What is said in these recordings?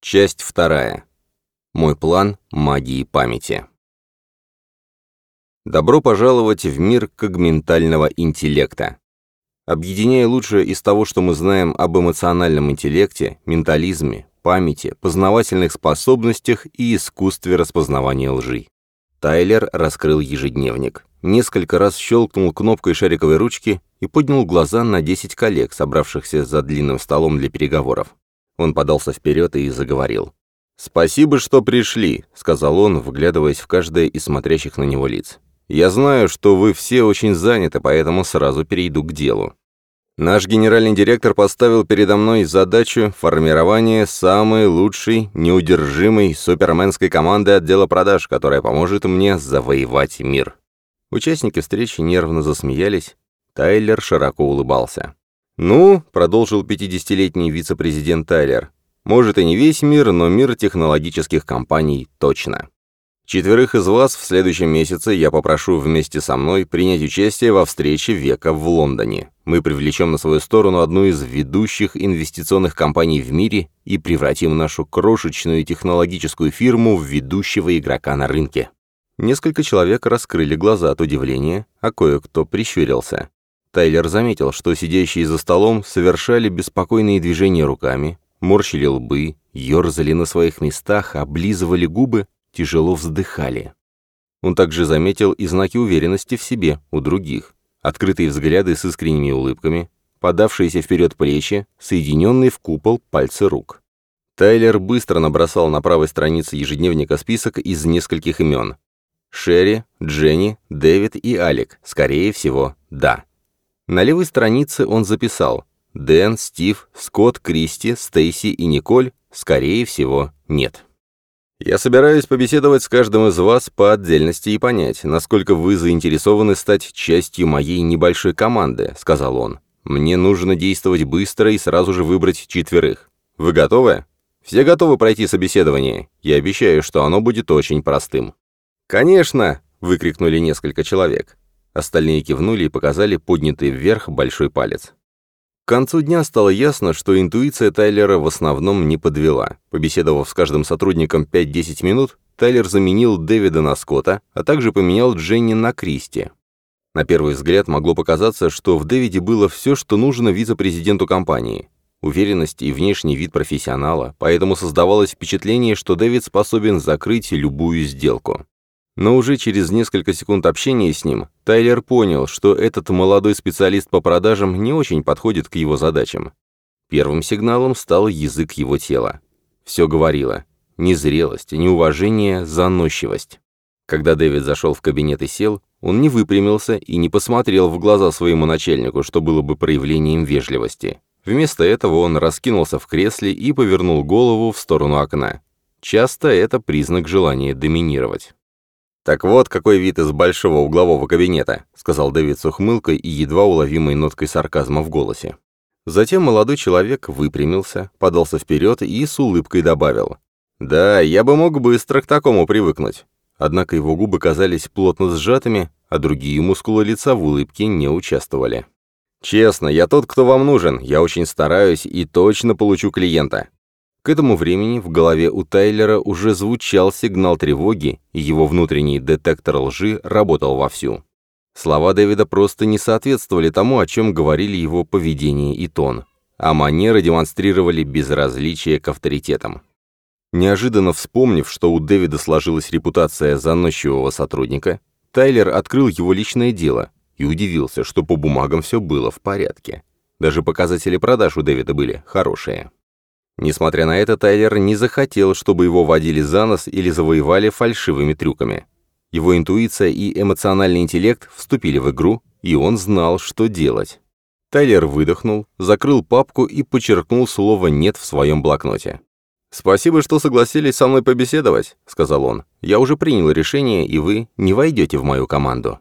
Часть вторая. Мой план магии памяти. Добро пожаловать в мир когментального интеллекта. Объединяя лучшее из того, что мы знаем об эмоциональном интеллекте, ментализме, памяти, познавательных способностях и искусстве распознавания лжи. Тайлер раскрыл ежедневник, несколько раз щелкнул кнопкой шариковой ручки и поднял глаза на 10 коллег, собравшихся за длинным столом для переговоров. Он подался вперед и заговорил. «Спасибо, что пришли», — сказал он, вглядываясь в каждое из смотрящих на него лиц. «Я знаю, что вы все очень заняты, поэтому сразу перейду к делу. Наш генеральный директор поставил передо мной задачу формирования самой лучшей, неудержимой суперменской команды отдела продаж, которая поможет мне завоевать мир». Участники встречи нервно засмеялись. Тайлер широко улыбался. «Ну», — продолжил 50-летний вице-президент Тайлер, «может и не весь мир, но мир технологических компаний точно. Четверых из вас в следующем месяце я попрошу вместе со мной принять участие во встрече века в Лондоне. Мы привлечем на свою сторону одну из ведущих инвестиционных компаний в мире и превратим нашу крошечную технологическую фирму в ведущего игрока на рынке». Несколько человек раскрыли глаза от удивления, а кое-кто прищурился. Тайлер заметил, что сидящие за столом совершали беспокойные движения руками, морщили лбы, ерзали на своих местах, облизывали губы, тяжело вздыхали. Он также заметил и знаки уверенности в себе у других, открытые взгляды с искренними улыбками, подавшиеся вперед плечи, соединенные в купол пальцы рук. Тайлер быстро набросал на правой странице ежедневника список из нескольких имен. Шерри, Дженни, Дэвид и Алик, скорее всего, да. На левой странице он записал «Дэн, Стив, Скотт, Кристи, Стейси и Николь, скорее всего, нет». Я собираюсь побеседовать с каждым из вас по отдельности и понять, насколько вы заинтересованы стать частью моей небольшой команды, сказал он. Мне нужно действовать быстро и сразу же выбрать четверых. Вы готовы? Все готовы пройти собеседование? Я обещаю, что оно будет очень простым. Конечно, выкрикнули несколько человек. Остальные кивнули и показали поднятый вверх большой палец. К концу дня стало ясно, что интуиция Тайлера в основном не подвела. Побеседовав с каждым сотрудником 5-10 минут, Тайлер заменил Дэвида на Скотта, а также поменял Дженни на Кристи. На первый взгляд могло показаться, что в Дэвиде было все, что нужно вице-президенту компании. Уверенность и внешний вид профессионала, поэтому создавалось впечатление, что Дэвид способен закрыть любую сделку. Но уже через несколько секунд общения с ним Тайлер понял, что этот молодой специалист по продажам не очень подходит к его задачам. Первым сигналом стал язык его тела. Все говорило. Незрелость, неуважение, заносчивость. Когда Дэвид зашел в кабинет и сел, он не выпрямился и не посмотрел в глаза своему начальнику, что было бы проявлением вежливости. Вместо этого он раскинулся в кресле и повернул голову в сторону окна. Часто это признак желания доминировать. «Так вот, какой вид из большого углового кабинета», сказал Дэвид с ухмылкой и едва уловимой ноткой сарказма в голосе. Затем молодой человек выпрямился, подался вперед и с улыбкой добавил. «Да, я бы мог быстро к такому привыкнуть». Однако его губы казались плотно сжатыми, а другие мускулы лица в улыбке не участвовали. «Честно, я тот, кто вам нужен. Я очень стараюсь и точно получу клиента. К этому времени в голове у Тайлера уже звучал сигнал тревоги, и его внутренний детектор лжи работал вовсю. Слова Дэвида просто не соответствовали тому, о чем говорили его поведение и тон, а манеры демонстрировали безразличие к авторитетам. Неожиданно вспомнив, что у Дэвида сложилась репутация заносчивого сотрудника, Тайлер открыл его личное дело и удивился, что по бумагам все было в порядке. Даже показатели продаж у Дэвида были хорошие. Несмотря на это, Тайлер не захотел, чтобы его водили за нос или завоевали фальшивыми трюками. Его интуиция и эмоциональный интеллект вступили в игру, и он знал, что делать. Тайлер выдохнул, закрыл папку и подчеркнул слово «нет» в своем блокноте. «Спасибо, что согласились со мной побеседовать», — сказал он. «Я уже принял решение, и вы не войдете в мою команду».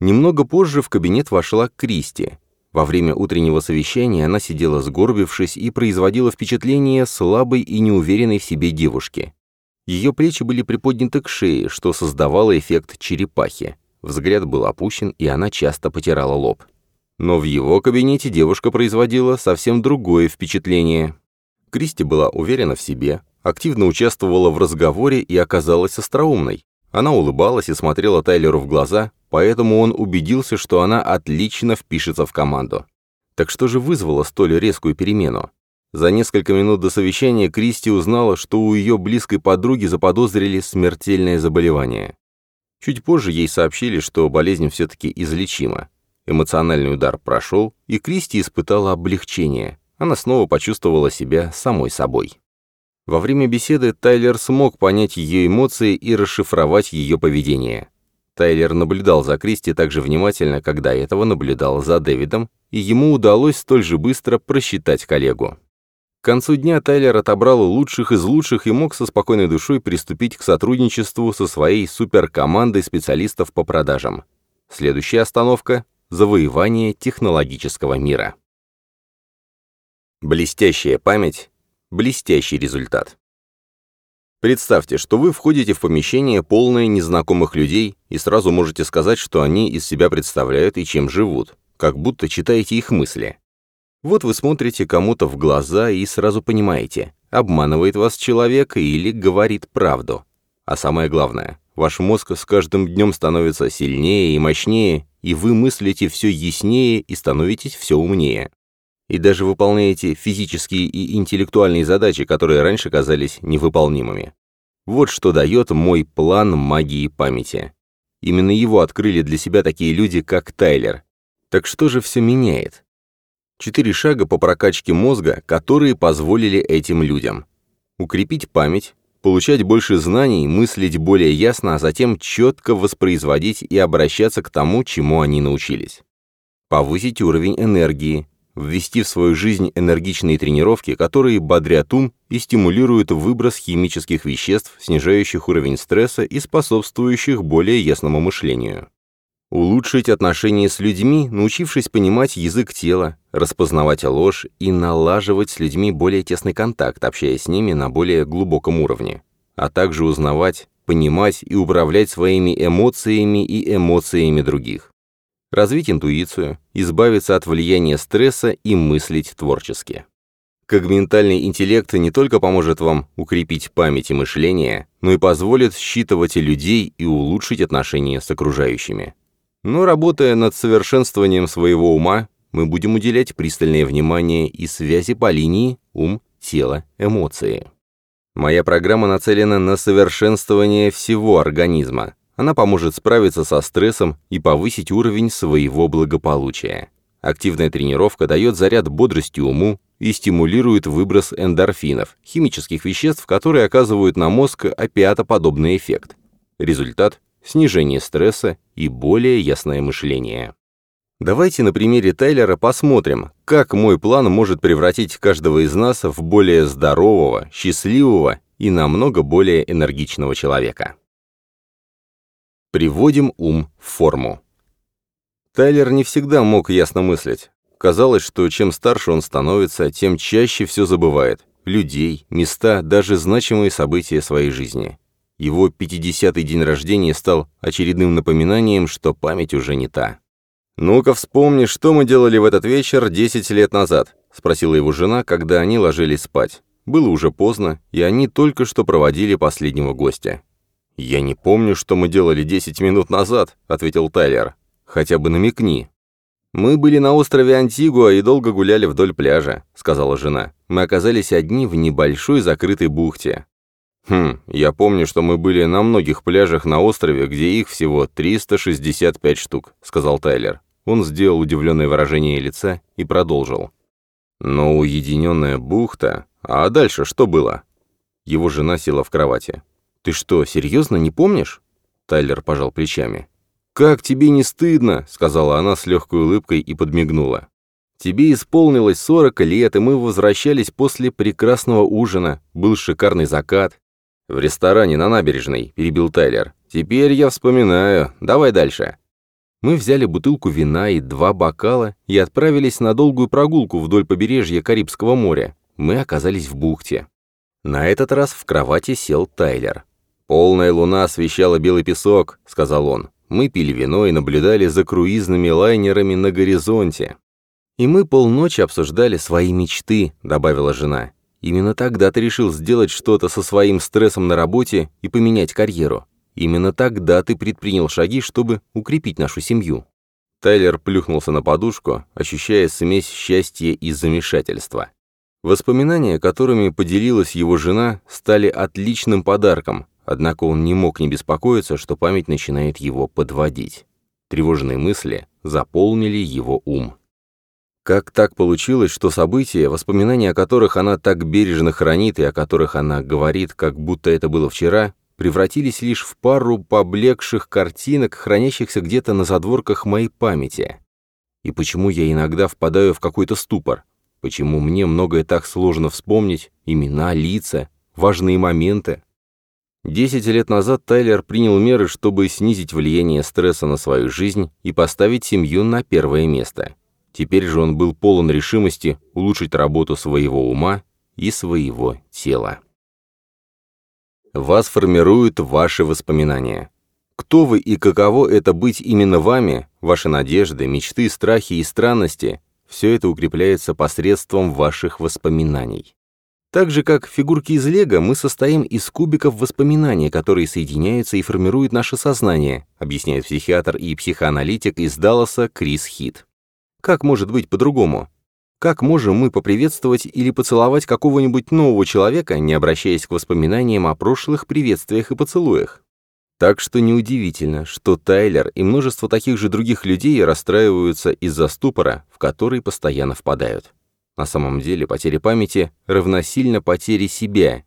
Немного позже в кабинет вошла Кристи. Во время утреннего совещания она сидела сгорбившись и производила впечатление слабой и неуверенной в себе девушки. Ее плечи были приподняты к шее, что создавало эффект черепахи. Взгляд был опущен, и она часто потирала лоб. Но в его кабинете девушка производила совсем другое впечатление. Кристи была уверена в себе, активно участвовала в разговоре и оказалась остроумной. Она улыбалась и смотрела Тайлеру в глаза, поэтому он убедился, что она отлично впишется в команду. Так что же вызвало столь резкую перемену? За несколько минут до совещания Кристи узнала, что у ее близкой подруги заподозрили смертельное заболевание. Чуть позже ей сообщили, что болезнь все-таки излечима. Эмоциональный удар прошел, и Кристи испытала облегчение. Она снова почувствовала себя самой собой. Во время беседы Тайлер смог понять ее эмоции и расшифровать ее поведение. Тайлер наблюдал за Кристи так же внимательно, как до этого наблюдал за Дэвидом, и ему удалось столь же быстро просчитать коллегу. К концу дня Тайлер отобрал лучших из лучших и мог со спокойной душой приступить к сотрудничеству со своей суперкомандой специалистов по продажам. Следующая остановка – завоевание технологического мира. Блестящая память – блестящий результат. Представьте, что вы входите в помещение, полное незнакомых людей, и сразу можете сказать, что они из себя представляют и чем живут, как будто читаете их мысли. Вот вы смотрите кому-то в глаза и сразу понимаете, обманывает вас человек или говорит правду. А самое главное, ваш мозг с каждым днем становится сильнее и мощнее, и вы мыслите все яснее и становитесь все умнее. И даже выполняете физические и интеллектуальные задачи, которые раньше казались невыполнимыми. Вот что дает мой план магии памяти. Именно его открыли для себя такие люди, как Тайлер. Так что же все меняет? Четыре шага по прокачке мозга, которые позволили этим людям. Укрепить память, получать больше знаний, мыслить более ясно, а затем четко воспроизводить и обращаться к тому, чему они научились. Повысить уровень энергии, ввести в свою жизнь энергичные тренировки, которые бодрят ум и стимулируют выброс химических веществ, снижающих уровень стресса и способствующих более ясному мышлению. Улучшить отношения с людьми, научившись понимать язык тела, распознавать ложь и налаживать с людьми более тесный контакт, общаясь с ними на более глубоком уровне, а также узнавать, понимать и управлять своими эмоциями и эмоциями других. Развить интуицию, избавиться от влияния стресса и мыслить творчески. Когментальный интеллект не только поможет вам укрепить память и мышление, но и позволит считывать людей и улучшить отношения с окружающими. Но работая над совершенствованием своего ума, мы будем уделять пристальное внимание и связи по линии ум, тело, эмоции. Моя программа нацелена на совершенствование всего организма. Она поможет справиться со стрессом и повысить уровень своего благополучия. Активная тренировка дает заряд бодрости уму и стимулирует выброс эндорфинов, химических веществ, которые оказывают на мозг опиатоподобный эффект. Результат снижение стресса и более ясное мышление. Давайте на примере Тайлера посмотрим, как мой план может превратить каждого из нас в более здорового, счастливого и намного более энергичного человека. Приводим ум в форму. Тайлер не всегда мог ясно мыслить. Казалось, что чем старше он становится, тем чаще все забывает. Людей, места, даже значимые события своей жизни. Его 50-й день рождения стал очередным напоминанием, что память уже не та. «Ну-ка вспомни, что мы делали в этот вечер 10 лет назад», — спросила его жена, когда они ложились спать. Было уже поздно, и они только что проводили последнего гостя. «Я не помню, что мы делали 10 минут назад», — ответил Тайлер. «Хотя бы намекни». «Мы были на острове Антигуа и долго гуляли вдоль пляжа», — сказала жена. «Мы оказались одни в небольшой закрытой бухте. «Хм, я помню, что мы были на многих пляжах на острове, где их всего 365 штук», — сказал Тайлер. Он сделал удивленное выражение лица и продолжил. «Но уединенная бухта... А дальше что было?» Его жена села в кровати. «Ты что, серьезно не помнишь?» Тайлер пожал плечами. «Как тебе не стыдно?» — сказала она с легкой улыбкой и подмигнула. «Тебе исполнилось 40 лет, и мы возвращались после прекрасного ужина. Был шикарный закат. «В ресторане на набережной», — перебил Тайлер. «Теперь я вспоминаю. Давай дальше». Мы взяли бутылку вина и два бокала и отправились на долгую прогулку вдоль побережья Карибского моря. Мы оказались в бухте. На этот раз в кровати сел Тайлер. «Полная луна освещала белый песок», — сказал он. Мы пили вино и наблюдали за круизными лайнерами на горизонте. «И мы полночи обсуждали свои мечты», — добавила жена. Именно тогда ты решил сделать что-то со своим стрессом на работе и поменять карьеру. Именно тогда ты предпринял шаги, чтобы укрепить нашу семью. Тайлер плюхнулся на подушку, ощущая смесь счастья и замешательства. Воспоминания, которыми поделилась его жена, стали отличным подарком, однако он не мог не беспокоиться, что память начинает его подводить. Тревожные мысли заполнили его ум. Как так получилось, что события, воспоминания о которых она так бережно хранит и о которых она говорит, как будто это было вчера, превратились лишь в пару поблекших картинок, хранящихся где-то на задворках моей памяти? И почему я иногда впадаю в какой-то ступор? Почему мне многое так сложно вспомнить? Имена, лица, важные моменты? Десять лет назад Тайлер принял меры, чтобы снизить влияние стресса на свою жизнь и поставить семью на первое место. Теперь же он был полон решимости улучшить работу своего ума и своего тела. Вас формируют ваши воспоминания. Кто вы и каково это быть именно вами, ваши надежды, мечты, страхи и странности, все это укрепляется посредством ваших воспоминаний. Так же, как фигурки из лего, мы состоим из кубиков воспоминаний, которые соединяются и формируют наше сознание, объясняет психиатр и психоаналитик из Далласа Крис Хит. Как может быть по-другому? Как можем мы поприветствовать или поцеловать какого-нибудь нового человека, не обращаясь к воспоминаниям о прошлых приветствиях и поцелуях? Так что неудивительно, что Тайлер и множество таких же других людей расстраиваются из-за ступора, в который постоянно впадают. На самом деле потеря памяти равносильно потере себя.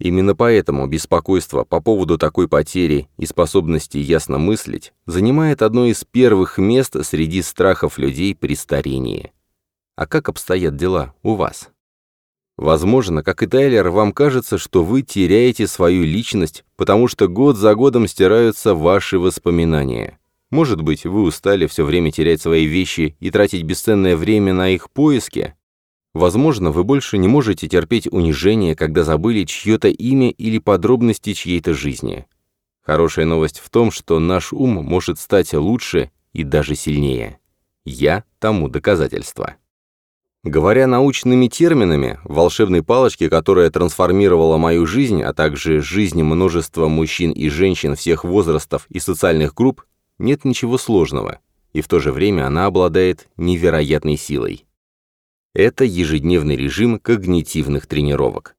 Именно поэтому беспокойство по поводу такой потери и способности ясно мыслить занимает одно из первых мест среди страхов людей при старении. А как обстоят дела у вас? Возможно, как и Тайлер, вам кажется, что вы теряете свою личность, потому что год за годом стираются ваши воспоминания. Может быть, вы устали все время терять свои вещи и тратить бесценное время на их поиски? Возможно, вы больше не можете терпеть унижение, когда забыли чье-то имя или подробности чьей-то жизни. Хорошая новость в том, что наш ум может стать лучше и даже сильнее. Я тому доказательство. Говоря научными терминами, волшебной палочке, которая трансформировала мою жизнь, а также жизнь множества мужчин и женщин всех возрастов и социальных групп, нет ничего сложного, и в то же время она обладает невероятной силой. Это ежедневный режим когнитивных тренировок.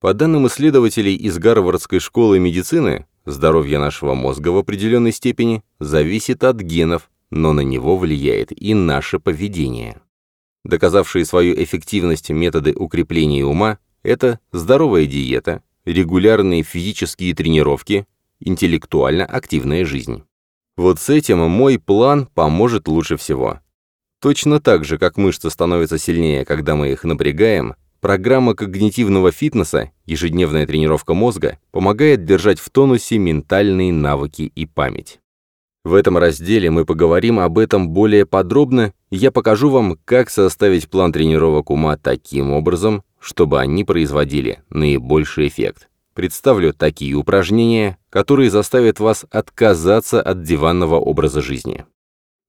По данным исследователей из Гарвардской школы медицины, здоровье нашего мозга в определенной степени зависит от генов, но на него влияет и наше поведение. Доказавшие свою эффективность методы укрепления ума – это здоровая диета, регулярные физические тренировки, интеллектуально активная жизнь. Вот с этим мой план поможет лучше всего. Точно так же, как мышцы становятся сильнее, когда мы их напрягаем, программа когнитивного фитнеса, ежедневная тренировка мозга, помогает держать в тонусе ментальные навыки и память. В этом разделе мы поговорим об этом более подробно, и я покажу вам, как составить план тренировок ума таким образом, чтобы они производили наибольший эффект. Представлю такие упражнения, которые заставят вас отказаться от диванного образа жизни.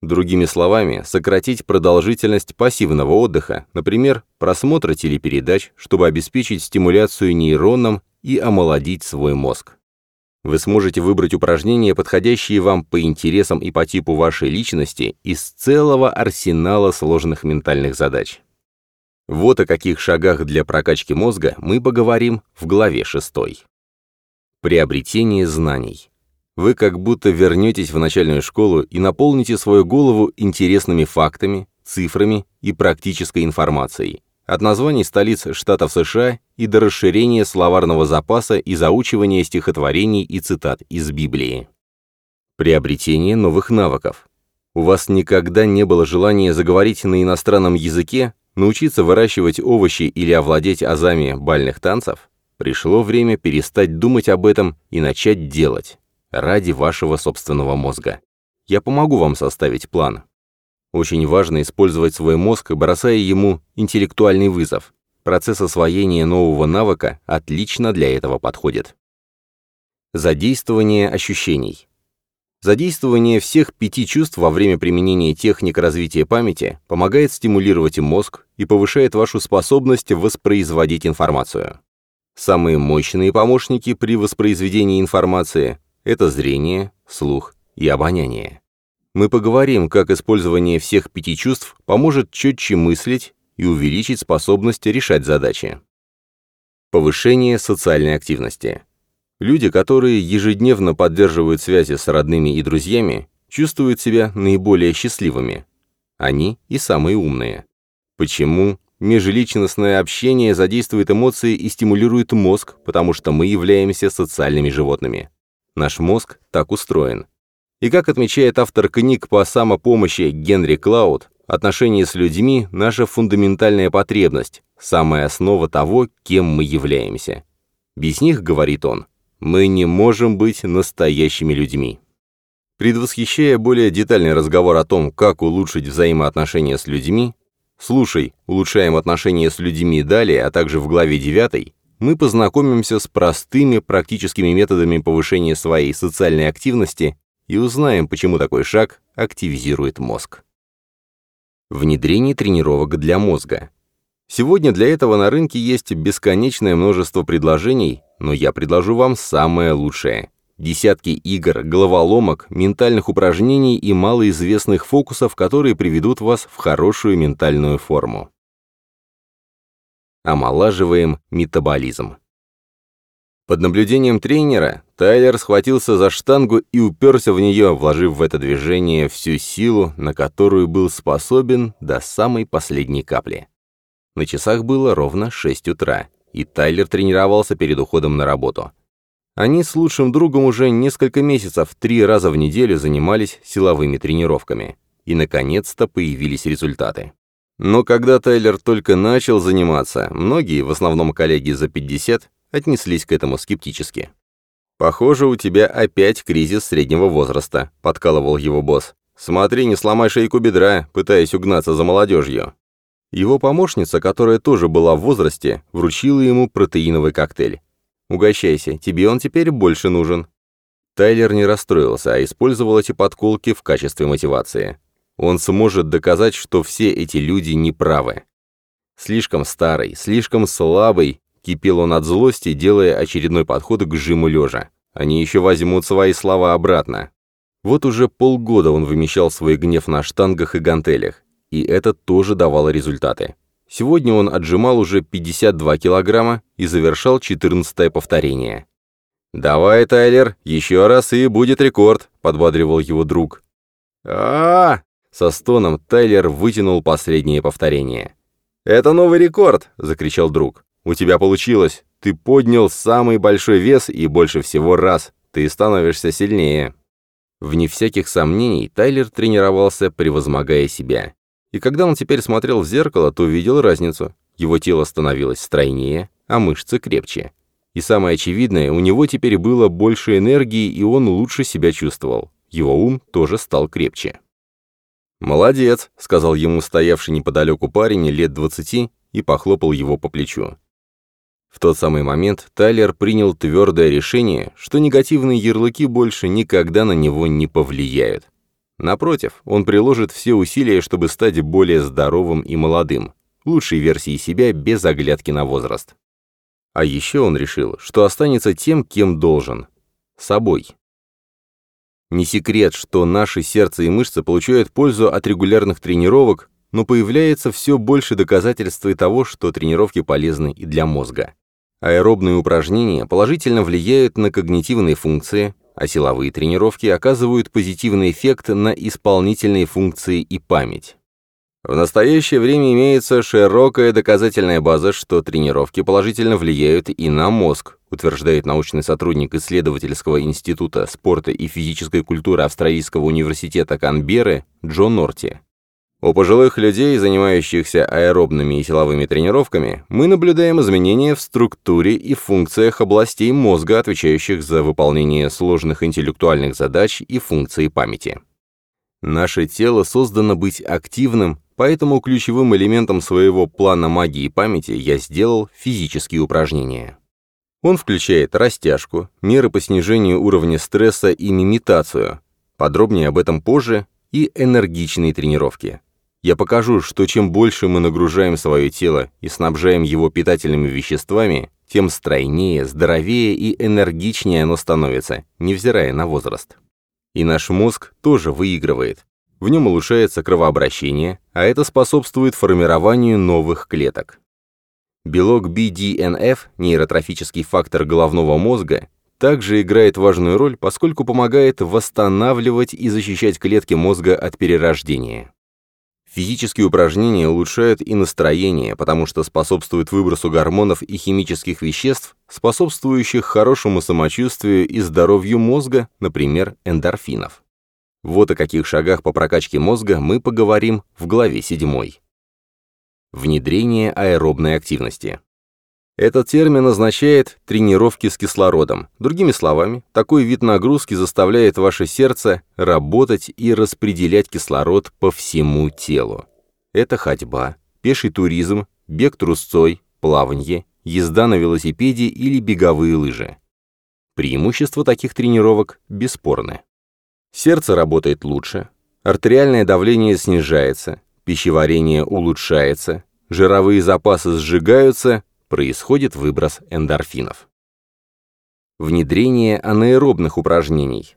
Другими словами, сократить продолжительность пассивного отдыха, например, просмотра телепередач, чтобы обеспечить стимуляцию нейронам и омолодить свой мозг. Вы сможете выбрать упражнения, подходящие вам по интересам и по типу вашей личности из целого арсенала сложных ментальных задач. Вот о каких шагах для прокачки мозга мы поговорим в главе 6. Приобретение знаний. Вы как будто вернетесь в начальную школу и наполните свою голову интересными фактами, цифрами и практической информацией, от названий столиц штатов США и до расширения словарного запаса и заучивания стихотворений и цитат из Библии. Приобретение новых навыков. У вас никогда не было желания заговорить на иностранном языке, научиться выращивать овощи или овладеть азами бальных танцев? Пришло время перестать думать об этом и начать делать. Ради вашего собственного мозга. Я помогу вам составить план. Очень важно использовать свой мозг, бросая ему интеллектуальный вызов. Процесс освоения нового навыка отлично для этого подходит. Задействование ощущений. Задействование всех пяти чувств во время применения техник развития памяти помогает стимулировать мозг и повышает вашу способность воспроизводить информацию. Самые мощные помощники при воспроизведении информации – это зрение, слух и обоняние. Мы поговорим, как использование всех пяти чувств поможет четче мыслить и увеличить способность решать задачи. Повышение социальной активности. Люди, которые ежедневно поддерживают связи с родными и друзьями, чувствуют себя наиболее счастливыми. Они и самые умные. Почему? Межличностное общение задействует эмоции и стимулирует мозг, потому что мы являемся социальными животными. Наш мозг так устроен. И как отмечает автор книг по самопомощи Генри Клауд, отношения с людьми – наша фундаментальная потребность, самая основа того, кем мы являемся. Без них, говорит он, мы не можем быть настоящими людьми. Предвосхищая более детальный разговор о том, как улучшить взаимоотношения с людьми, слушай, улучшаем отношения с людьми далее, а также в главе 9, мы познакомимся с простыми практическими методами повышения своей социальной активности и узнаем, почему такой шаг активизирует мозг. Внедрение тренировок для мозга. Сегодня для этого на рынке есть бесконечное множество предложений, но я предложу вам самое лучшее. Десятки игр, головоломок, ментальных упражнений и малоизвестных фокусов, которые приведут вас в хорошую ментальную форму. Омолаживаем метаболизм. Под наблюдением тренера Тайлер схватился за штангу и уперся в нее, вложив в это движение всю силу, на которую был способен до самой последней капли. На часах было ровно 6 утра, и Тайлер тренировался перед уходом на работу. Они с лучшим другом уже несколько месяцев три раза в неделю занимались силовыми тренировками. И, наконец-то, появились результаты. Но когда Тайлер только начал заниматься, многие, в основном коллеги за 50, отнеслись к этому скептически. «Похоже, у тебя опять кризис среднего возраста», — подкалывал его босс. «Смотри, не сломай шейку бедра, пытаясь угнаться за молодежью». Его помощница, которая тоже была в возрасте, вручила ему протеиновый коктейль. «Угощайся, тебе он теперь больше нужен». Тайлер не расстроился, а использовал эти подколки в качестве мотивации. Он сможет доказать, что все эти люди неправы. Слишком старый, слишком слабый, кипел он от злости, делая очередной подход к жиму лежа. Они еще возьмут свои слова обратно. Вот уже полгода он вымещал свой гнев на штангах и гантелях, и это тоже давало результаты. Сегодня он отжимал уже 52 килограмма и завершал 14 повторение. «Давай, Тайлер, еще раз и будет рекорд», — подбадривал его друг. а, -а, Со стоном Тайлер вытянул последнее повторение. «Это новый рекорд!» — закричал друг. «У тебя получилось! Ты поднял самый большой вес и больше всего раз! Ты становишься сильнее!» Вне всяких сомнений, Тайлер тренировался, превозмогая себя. И когда он теперь смотрел в зеркало, то увидел разницу. Его тело становилось стройнее, а мышцы крепче. И самое очевидное, у него теперь было больше энергии, и он лучше себя чувствовал. Его ум тоже стал крепче. «Молодец», — сказал ему стоявший неподалеку парень лет двадцати и похлопал его по плечу. В тот самый момент Тайлер принял твердое решение, что негативные ярлыки больше никогда на него не повлияют. Напротив, он приложит все усилия, чтобы стать более здоровым и молодым, лучшей версией себя без оглядки на возраст. А еще он решил, что останется тем, кем должен – собой. Не секрет, что наши сердце и мышцы получают пользу от регулярных тренировок, но появляется все больше доказательств того, что тренировки полезны и для мозга. Аэробные упражнения положительно влияют на когнитивные функции, а силовые тренировки оказывают позитивный эффект на исполнительные функции и память. В настоящее время имеется широкая доказательная база, что тренировки положительно влияют и на мозг, утверждает научный сотрудник исследовательского института спорта и физической культуры Австралийского университета Канберры Джон Норти. У пожилых людей, занимающихся аэробными и силовыми тренировками, мы наблюдаем изменения в структуре и функциях областей мозга, отвечающих за выполнение сложных интеллектуальных задач и функций памяти. Наше тело создано быть активным, поэтому ключевым элементом своего плана магии памяти я сделал физические упражнения. Он включает растяжку, меры по снижению уровня стресса и мимитацию, Подробнее об этом позже и энергичные тренировки. Я покажу, что чем больше мы нагружаем свое тело и снабжаем его питательными веществами, тем стройнее, здоровее и энергичнее оно становится, невзирая на возраст. И наш мозг тоже выигрывает. В нем улучшается кровообращение, а это способствует формированию новых клеток. Белок BDNF, нейротрофический фактор головного мозга, также играет важную роль, поскольку помогает восстанавливать и защищать клетки мозга от перерождения. Физические упражнения улучшают и настроение, потому что способствуют выбросу гормонов и химических веществ, способствующих хорошему самочувствию и здоровью мозга, например, эндорфинов. Вот о каких шагах по прокачке мозга мы поговорим в главе 7. Внедрение аэробной активности. Этот термин означает тренировки с кислородом. Другими словами, такой вид нагрузки заставляет ваше сердце работать и распределять кислород по всему телу. Это ходьба, пеший туризм, бег трусцой, плавание, езда на велосипеде или беговые лыжи. Преимущества таких тренировок бесспорны. Сердце работает лучше, артериальное давление снижается, пищеварение улучшается, жировые запасы сжигаются, происходит выброс эндорфинов. Внедрение анаэробных упражнений.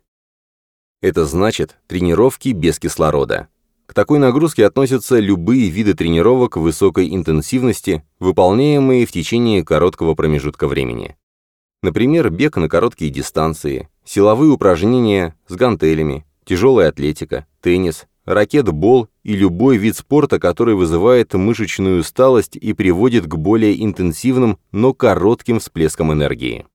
Это значит тренировки без кислорода. К такой нагрузке относятся любые виды тренировок высокой интенсивности, выполняемые в течение короткого промежутка времени. Например, бег на короткие дистанции, силовые упражнения с гантелями, тяжелая атлетика, теннис, ракетбол и любой вид спорта, который вызывает мышечную усталость и приводит к более интенсивным, но коротким всплескам энергии.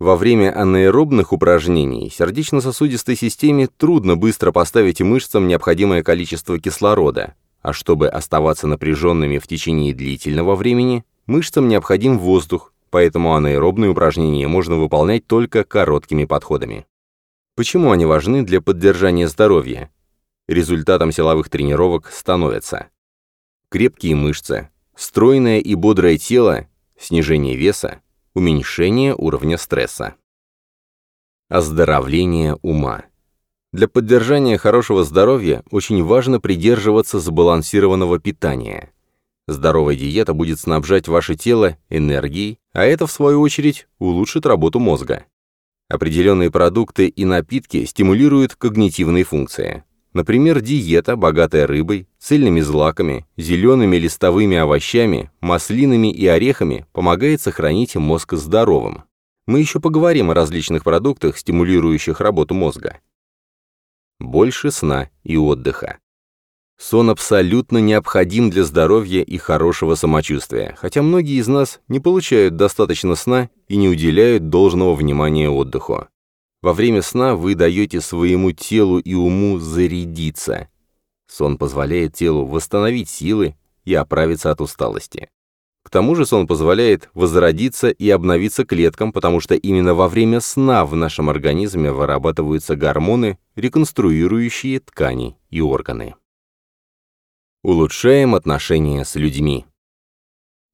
Во время анаэробных упражнений сердечно-сосудистой системе трудно быстро поставить мышцам необходимое количество кислорода, а чтобы оставаться напряженными в течение длительного времени, мышцам необходим воздух, поэтому анаэробные упражнения можно выполнять только короткими подходами. Почему они важны для поддержания здоровья? Результатом силовых тренировок становятся крепкие мышцы, стройное и бодрое тело, снижение веса, уменьшение уровня стресса. Оздоровление ума. Для поддержания хорошего здоровья очень важно придерживаться сбалансированного питания. Здоровая диета будет снабжать ваше тело энергией, а это, в свою очередь, улучшит работу мозга. Определенные продукты и напитки стимулируют когнитивные функции. Например, диета, богатая рыбой, цельными злаками, зелеными листовыми овощами, маслинами и орехами, помогает сохранить мозг здоровым. Мы еще поговорим о различных продуктах, стимулирующих работу мозга. Больше сна и отдыха. Сон абсолютно необходим для здоровья и хорошего самочувствия, хотя многие из нас не получают достаточно сна и не уделяют должного внимания отдыху. Во время сна вы даете своему телу и уму зарядиться. Сон позволяет телу восстановить силы и оправиться от усталости. К тому же сон позволяет возродиться и обновиться клеткам, потому что именно во время сна в нашем организме вырабатываются гормоны, реконструирующие ткани и органы. Улучшаем отношения с людьми.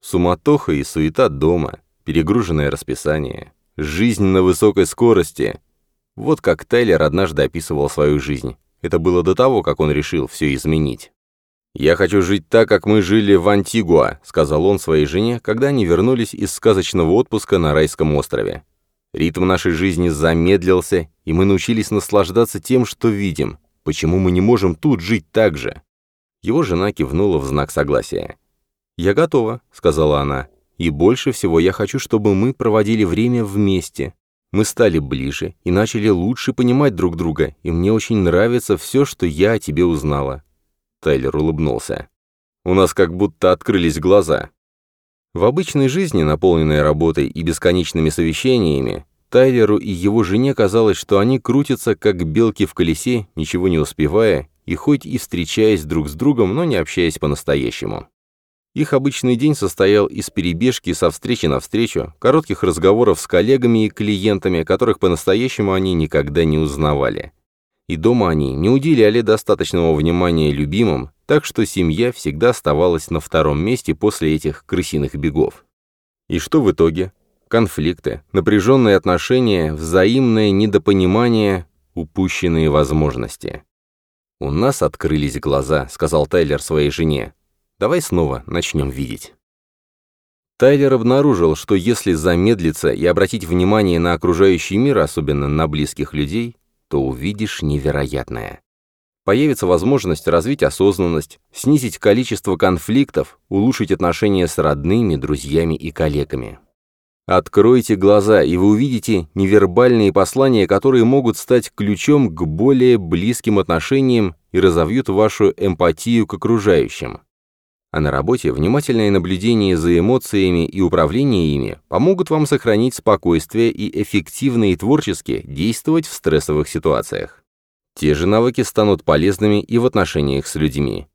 Суматоха и суета дома, перегруженное расписание, жизнь на высокой скорости — вот как Тайлер однажды описывал свою жизнь. Это было до того, как он решил все изменить. «Я хочу жить так, как мы жили в Антигуа», — сказал он своей жене, когда они вернулись из сказочного отпуска на райском острове. «Ритм нашей жизни замедлился, и мы научились наслаждаться тем, что видим. Почему мы не можем тут жить так же?» Его жена кивнула в знак согласия. «Я готова», — сказала она. «И больше всего я хочу, чтобы мы проводили время вместе. Мы стали ближе и начали лучше понимать друг друга, и мне очень нравится все, что я о тебе узнала». Тайлер улыбнулся. «У нас как будто открылись глаза». В обычной жизни, наполненной работой и бесконечными совещаниями, Тайлеру и его жене казалось, что они крутятся, как белки в колесе, ничего не успевая, и хоть и встречаясь друг с другом, но не общаясь по-настоящему. Их обычный день состоял из перебежки со встречи на встречу, коротких разговоров с коллегами и клиентами, которых по-настоящему они никогда не узнавали. И дома они не уделяли достаточного внимания любимым, так что семья всегда оставалась на втором месте после этих крысиных бегов. И что в итоге? Конфликты, напряженные отношения, взаимное недопонимание, упущенные возможности. «У нас открылись глаза», — сказал Тайлер своей жене. «Давай снова начнем видеть». Тайлер обнаружил, что если замедлиться и обратить внимание на окружающий мир, особенно на близких людей, то увидишь невероятное. Появится возможность развить осознанность, снизить количество конфликтов, улучшить отношения с родными, друзьями и коллегами. Откройте глаза, и вы увидите невербальные послания, которые могут стать ключом к более близким отношениям и разовьют вашу эмпатию к окружающим. А на работе внимательное наблюдение за эмоциями и управление ими помогут вам сохранить спокойствие и эффективно и творчески действовать в стрессовых ситуациях. Те же навыки станут полезными и в отношениях с людьми.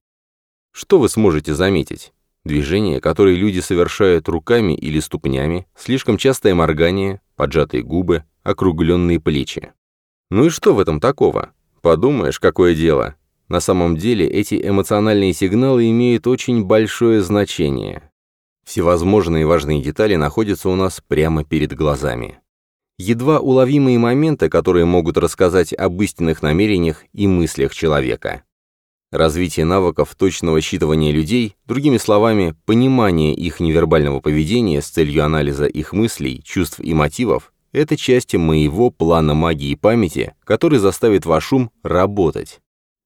Что вы сможете заметить? Движения, которые люди совершают руками или ступнями, слишком частое моргание, поджатые губы, округленные плечи. Ну и что в этом такого? Подумаешь, какое дело. На самом деле эти эмоциональные сигналы имеют очень большое значение. Всевозможные важные детали находятся у нас прямо перед глазами. Едва уловимые моменты, которые могут рассказать об истинных намерениях и мыслях человека. Развитие навыков точного считывания людей, другими словами, понимание их невербального поведения с целью анализа их мыслей, чувств и мотивов, это часть моего плана магии памяти, который заставит ваш ум работать.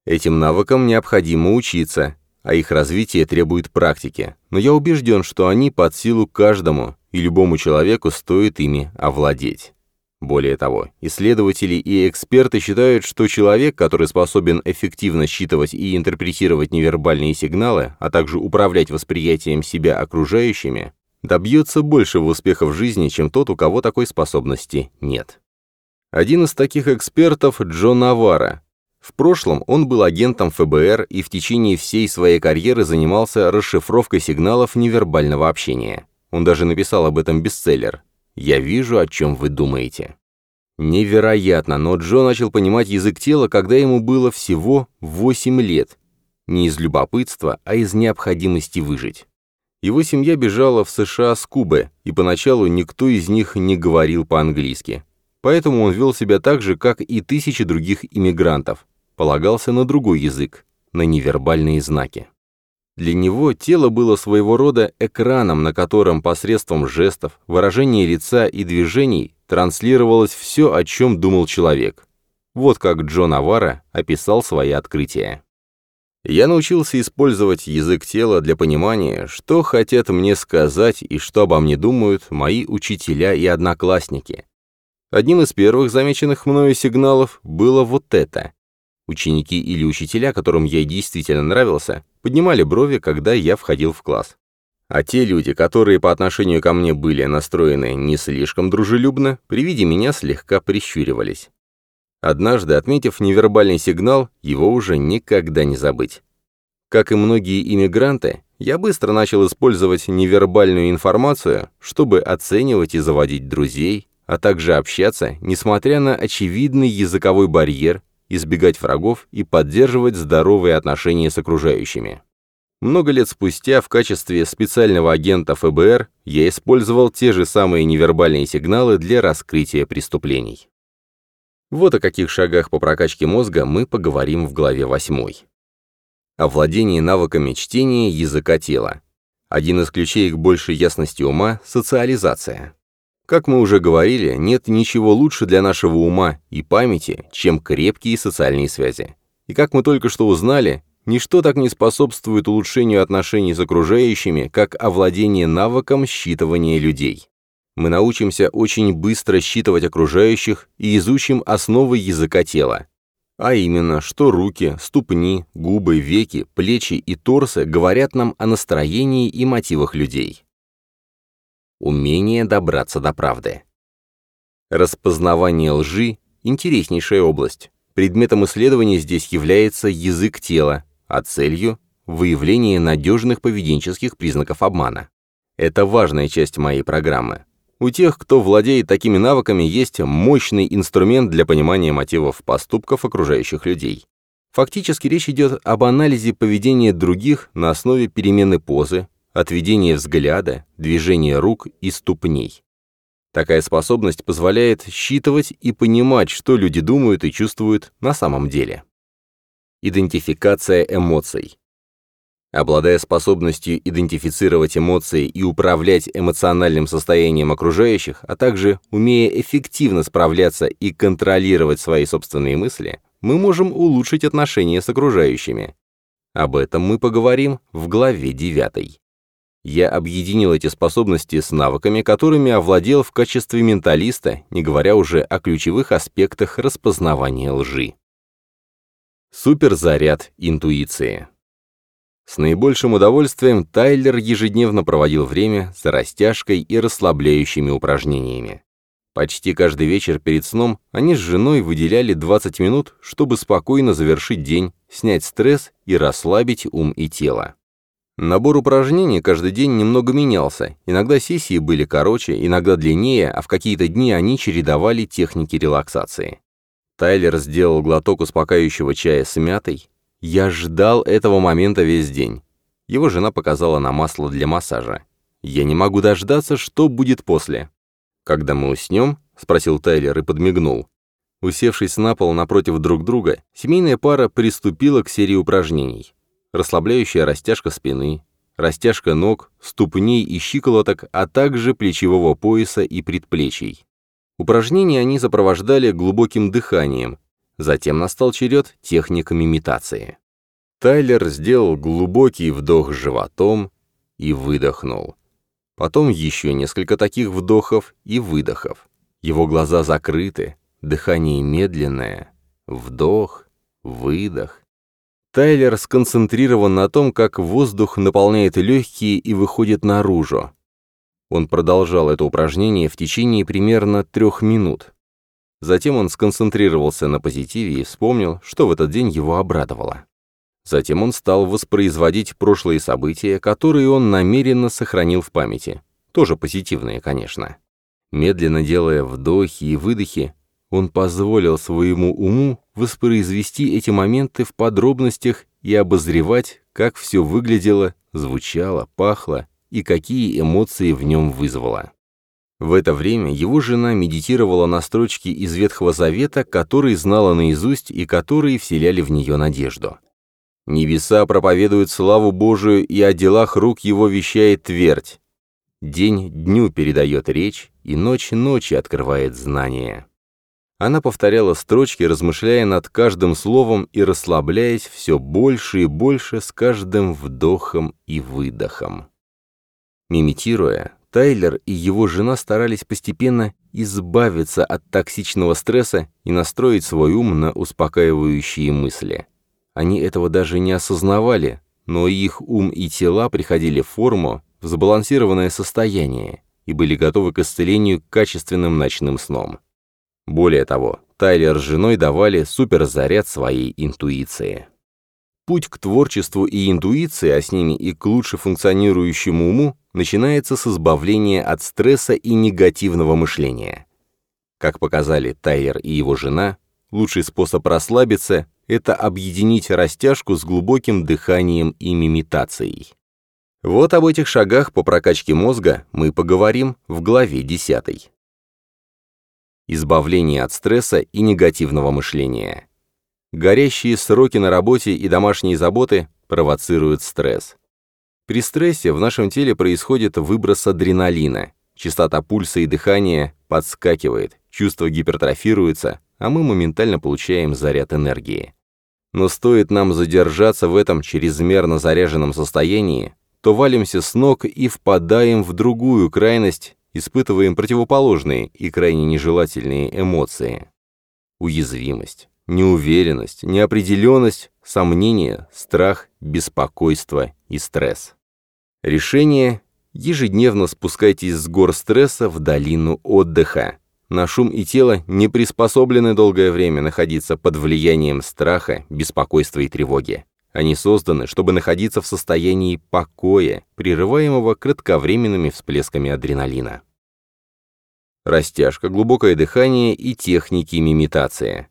Этим навыкам необходимо учиться, а их развитие требует практики, но я убежден, что они под силу каждому, и любому человеку стоит ими овладеть. Более того, исследователи и эксперты считают, что человек, который способен эффективно считывать и интерпретировать невербальные сигналы, а также управлять восприятием себя окружающими, добьется большего успеха в жизни, чем тот, у кого такой способности нет. Один из таких экспертов – Джо Навара. В прошлом он был агентом ФБР и в течение всей своей карьеры занимался расшифровкой сигналов невербального общения. Он даже написал об этом бестселлер я вижу, о чем вы думаете. Невероятно, но Джо начал понимать язык тела, когда ему было всего 8 лет. Не из любопытства, а из необходимости выжить. Его семья бежала в США с Кубы, и поначалу никто из них не говорил по-английски. Поэтому он вел себя так же, как и тысячи других иммигрантов. Полагался на другой язык, на невербальные знаки. Для него тело было своего рода экраном, на котором посредством жестов, выражения лица и движений транслировалось все, о чем думал человек. Вот как Джон Авара описал свои открытия. Я научился использовать язык тела для понимания, что хотят мне сказать и что обо мне думают мои учителя и одноклассники. Одним из первых замеченных мною сигналов было вот это. Ученики или учителя, которым я действительно нравился, поднимали брови, когда я входил в класс. А те люди, которые по отношению ко мне были настроены не слишком дружелюбно, при виде меня слегка прищуривались. Однажды, отметив невербальный сигнал, его уже никогда не забыть. Как и многие иммигранты, я быстро начал использовать невербальную информацию, чтобы оценивать и заводить друзей, а также общаться, несмотря на очевидный языковой барьер избегать врагов и поддерживать здоровые отношения с окружающими. Много лет спустя в качестве специального агента ФБР я использовал те же самые невербальные сигналы для раскрытия преступлений. Вот о каких шагах по прокачке мозга мы поговорим в главе 8. О владении навыками чтения языка тела. Один из ключей к большей ясности ума – социализация. Как мы уже говорили, нет ничего лучше для нашего ума и памяти, чем крепкие социальные связи. И как мы только что узнали, ничто так не способствует улучшению отношений с окружающими, как овладение навыком считывания людей. Мы научимся очень быстро считывать окружающих и изучим основы языка тела. А именно, что руки, ступни, губы, веки, плечи и торсы говорят нам о настроении и мотивах людей. Умение добраться до правды. Распознавание лжи – интереснейшая область. Предметом исследования здесь является язык тела, а целью – выявление надежных поведенческих признаков обмана. Это важная часть моей программы. У тех, кто владеет такими навыками, есть мощный инструмент для понимания мотивов поступков окружающих людей. Фактически речь идет об анализе поведения других на основе перемены позы, отведение взгляда, движение рук и ступней. Такая способность позволяет считывать и понимать, что люди думают и чувствуют на самом деле. Идентификация эмоций. Обладая способностью идентифицировать эмоции и управлять эмоциональным состоянием окружающих, а также умея эффективно справляться и контролировать свои собственные мысли, мы можем улучшить отношения с окружающими. Об этом мы поговорим в главе 9. Я объединил эти способности с навыками, которыми овладел в качестве менталиста, не говоря уже о ключевых аспектах распознавания лжи. Суперзаряд интуиции. С наибольшим удовольствием Тайлер ежедневно проводил время за растяжкой и расслабляющими упражнениями. Почти каждый вечер перед сном они с женой выделяли 20 минут, чтобы спокойно завершить день, снять стресс и расслабить ум и тело. Набор упражнений каждый день немного менялся. Иногда сессии были короче, иногда длиннее, а в какие-то дни они чередовали техники релаксации. Тайлер сделал глоток успокаивающего чая с мятой. Я ждал этого момента весь день. Его жена показала на масло для массажа. Я не могу дождаться, что будет после. «Когда мы уснем?» — спросил Тайлер и подмигнул. Усевшись на пол напротив друг друга, семейная пара приступила к серии упражнений расслабляющая растяжка спины, растяжка ног, ступней и щиколоток, а также плечевого пояса и предплечий. Упражнения они сопровождали глубоким дыханием, затем настал черед техник имитации. Тайлер сделал глубокий вдох животом и выдохнул. Потом еще несколько таких вдохов и выдохов. Его глаза закрыты, дыхание медленное. Вдох, выдох, Тайлер сконцентрирован на том, как воздух наполняет легкие и выходит наружу. Он продолжал это упражнение в течение примерно трех минут. Затем он сконцентрировался на позитиве и вспомнил, что в этот день его обрадовало. Затем он стал воспроизводить прошлые события, которые он намеренно сохранил в памяти. Тоже позитивные, конечно. Медленно делая вдохи и выдохи, он позволил своему уму воспроизвести эти моменты в подробностях и обозревать, как все выглядело, звучало, пахло и какие эмоции в нем вызвало. В это время его жена медитировала на строчки из Ветхого Завета, которые знала наизусть и которые вселяли в нее надежду. «Небеса проповедуют славу Божию, и о делах рук его вещает твердь. День дню передает речь, и ночь ночи открывает знание». Она повторяла строчки, размышляя над каждым словом и расслабляясь все больше и больше с каждым вдохом и выдохом. Мимитируя, Тайлер и его жена старались постепенно избавиться от токсичного стресса и настроить свой ум на успокаивающие мысли. Они этого даже не осознавали, но их ум и тела приходили в форму, в сбалансированное состояние и были готовы к исцелению качественным ночным сном. Более того, Тайлер с женой давали суперзаряд своей интуиции. Путь к творчеству и интуиции, а с ними и к лучше функционирующему уму, начинается с избавления от стресса и негативного мышления. Как показали Тайлер и его жена, лучший способ расслабиться – это объединить растяжку с глубоким дыханием и мимитацией. Вот об этих шагах по прокачке мозга мы поговорим в главе 10 избавление от стресса и негативного мышления. Горящие сроки на работе и домашние заботы провоцируют стресс. При стрессе в нашем теле происходит выброс адреналина, частота пульса и дыхания подскакивает, чувства гипертрофируются, а мы моментально получаем заряд энергии. Но стоит нам задержаться в этом чрезмерно заряженном состоянии, то валимся с ног и впадаем в другую крайность, испытываем противоположные и крайне нежелательные эмоции. Уязвимость, неуверенность, неопределенность, сомнение, страх, беспокойство и стресс. Решение – ежедневно спускайтесь с гор стресса в долину отдыха. Наш ум и тело не приспособлены долгое время находиться под влиянием страха, беспокойства и тревоги. Они созданы, чтобы находиться в состоянии покоя, прерываемого кратковременными всплесками адреналина. Растяжка, глубокое дыхание и техники мимитации.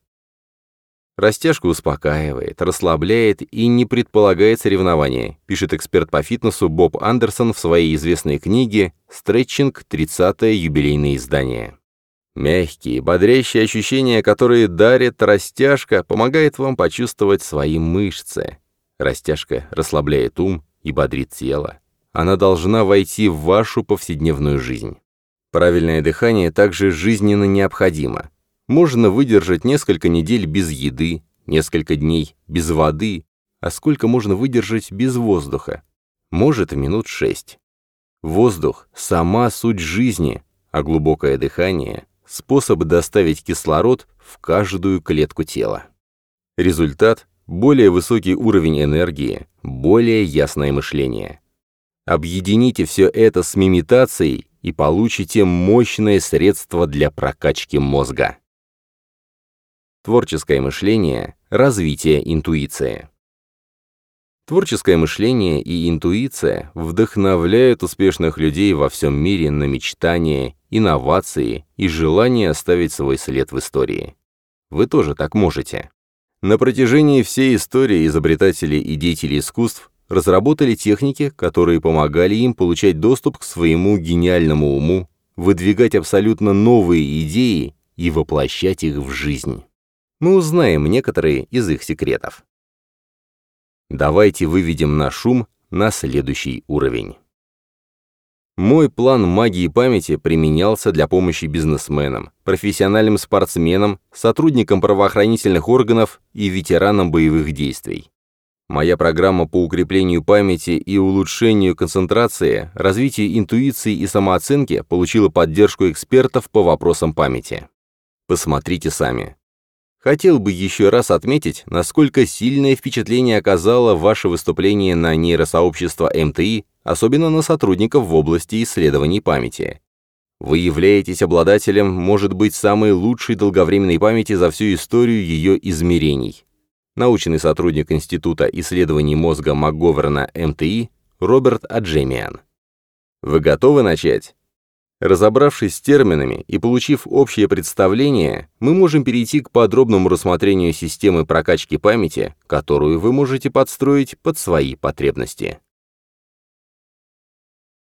Растяжка успокаивает, расслабляет и не предполагает соревнования, пишет эксперт по фитнесу Боб Андерсон в своей известной книге «Стретчинг. 30-е юбилейное издание». Мягкие, бодрящие ощущения, которые дарит растяжка, помогает вам почувствовать свои мышцы. Растяжка расслабляет ум и бодрит тело. Она должна войти в вашу повседневную жизнь. Правильное дыхание также жизненно необходимо. Можно выдержать несколько недель без еды, несколько дней без воды, а сколько можно выдержать без воздуха? Может, минут шесть. Воздух – сама суть жизни, а глубокое дыхание – способ доставить кислород в каждую клетку тела. Результат – более высокий уровень энергии, более ясное мышление. Объедините все это с мимитацией и получите мощное средство для прокачки мозга. Творческое мышление, развитие интуиции. Творческое мышление и интуиция вдохновляют успешных людей во всем мире на мечтания, инновации и желание оставить свой след в истории. Вы тоже так можете. На протяжении всей истории изобретатели и деятели искусств разработали техники, которые помогали им получать доступ к своему гениальному уму, выдвигать абсолютно новые идеи и воплощать их в жизнь мы узнаем некоторые из их секретов. Давайте выведем наш ум на следующий уровень. Мой план магии памяти применялся для помощи бизнесменам, профессиональным спортсменам, сотрудникам правоохранительных органов и ветеранам боевых действий. Моя программа по укреплению памяти и улучшению концентрации, развитию интуиции и самооценки получила поддержку экспертов по вопросам памяти. Посмотрите сами. Хотел бы еще раз отметить, насколько сильное впечатление оказало ваше выступление на нейросообщество МТИ, особенно на сотрудников в области исследований памяти. Вы являетесь обладателем, может быть, самой лучшей долговременной памяти за всю историю ее измерений. Научный сотрудник Института исследований мозга МакГоверна МТИ Роберт Аджемиан. Вы готовы начать? Разобравшись с терминами и получив общее представление, мы можем перейти к подробному рассмотрению системы прокачки памяти, которую вы можете подстроить под свои потребности.